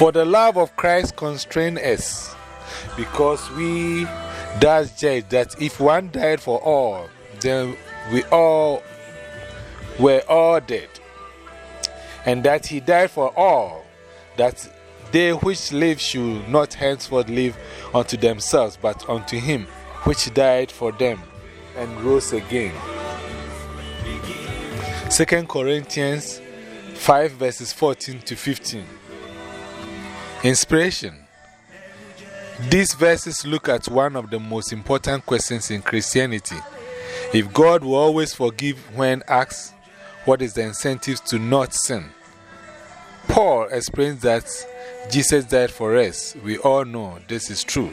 For the love of Christ constrained us, because we does judge that if one died for all, then we all were all dead. And that he died for all, that they which live should not henceforth live unto themselves, but unto him which died for them and rose again. 2 Corinthians 5 verses 14 to 15. Inspiration. These verses look at one of the most important questions in Christianity. If God will always forgive when asked, what is the incentive to not sin? Paul explains that Jesus died for us. We all know this is true.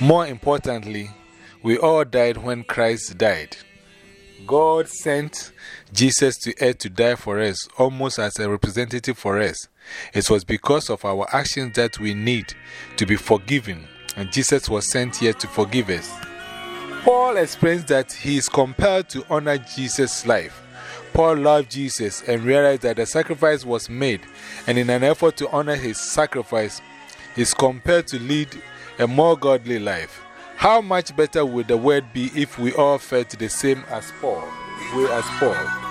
More importantly, we all died when Christ died. God sent Jesus to earth to die for us, almost as a representative for us. It was because of our actions that we need to be forgiven, and Jesus was sent here to forgive us. Paul explains that he is compelled to honor Jesus' life. Paul loved Jesus and realized that the sacrifice was made, and in an effort to honor his sacrifice, he is compelled to lead a more godly life. How much better would the world be if we all felt the same as Paul, way as Paul?